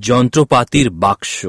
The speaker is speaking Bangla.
যন্ত্রপাতির বাক্স।